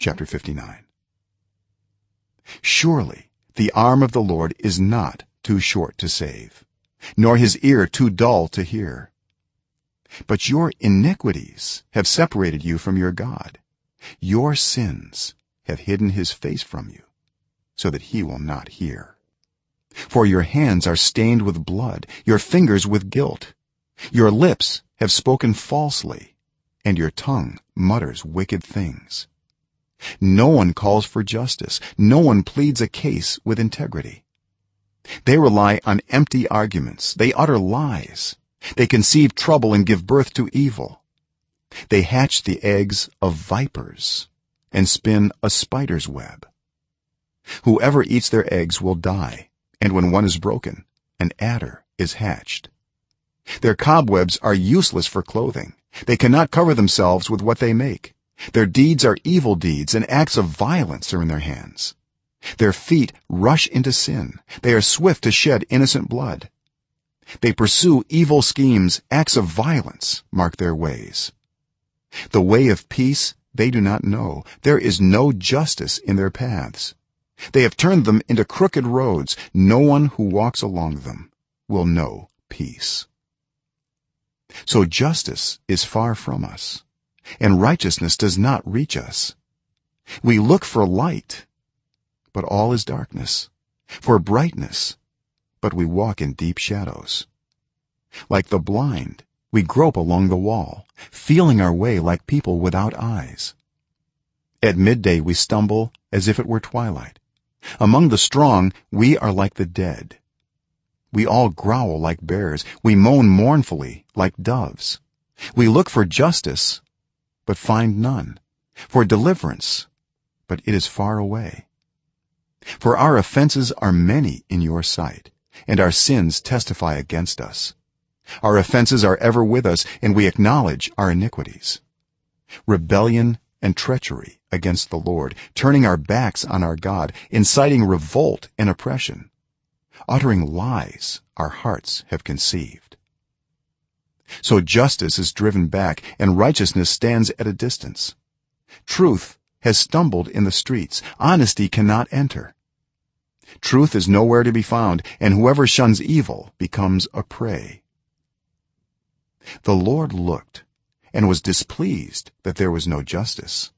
chapter 59 surely the arm of the lord is not too short to save nor his ear too dull to hear. But your iniquities have separated you from your god. Your sins have hidden his face from you so that he will not hear. For your hands are stained with blood your fingers with guilt. Your lips have spoken falsely and your tongue mutters wicked things no one calls for justice. No one pleads a case with integrity. They rely on empty arguments. They utter lies. They conceive trouble and give birth to evil. They hatch the eggs of vipers and spin a spider's web. Whoever eats their eggs will die and when one is broken an adder is hatched. Their cobwebs are useless for clothing. They cannot cover themselves with what they make their deeds are evil deeds and acts of violence are in their hands. Their feet rush into sin. They are swift to shed innocent blood. They pursue evil schemes. Acts of violence mark their ways. The way of peace they do not know. There is no justice in their paths. They have turned them into crooked roads. No one who walks along them will know peace. So justice is far from us and righteousness does not reach us. We look for light but all is darkness for brightness but we walk in deep shadows. Like the blind we grope along the wall feeling our way like people without eyes. At midday we stumble as if it were twilight. Among the strong we are like the dead. We all growl like bears. We moan mournfully like doves. We look for justice but find none. For deliverance but it is far away. For our offenses are many in your sight and our sins testify against us. Our offenses are ever with us and we acknowledge our iniquities. Rebellion and treachery against the lord turning our backs on our god inciting revolt and oppression. Uttering lies our hearts have conceived so justice is driven back and righteousness stands at a distance. Truth has stumbled in the streets. Honesty cannot enter. Truth is nowhere to be found and whoever shuns evil becomes a prey. The lord looked and was displeased that there was no justice.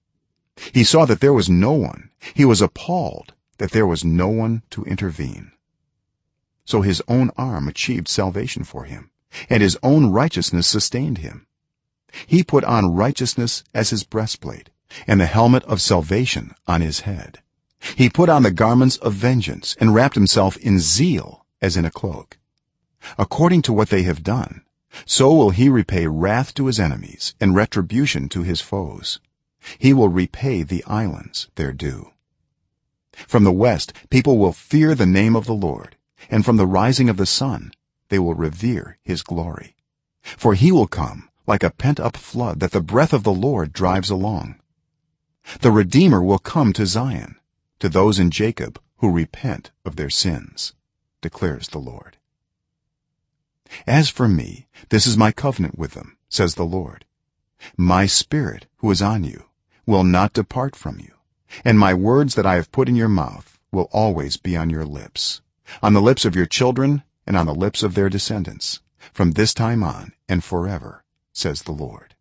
He saw that there was no one. He was appalled that there was no one to intervene. So his own arm achieved salvation for him and his own righteousness sustained him. He put on righteousness as his breastplate and the helmet of salvation on his head. He put on the garments of vengeance and wrapped himself in zeal as in a cloak. According to what they have done so will he repay wrath to his enemies and retribution to his foes. He will repay the islands their due. From the west people will fear the name of the lord and from the rising of the sun they will revere his glory. For he will come like a pent-up flood that the breath of the lord drives along. The redeemer will come to zion to those in jacob who repent of their sins declares the lord. As for me this is my covenant with them says the lord. My spirit who is on you will not depart from you and my words that i have put in your mouth will always be on your lips. On the lips of your children and on the lips of their descendants from this time on and forever says the lord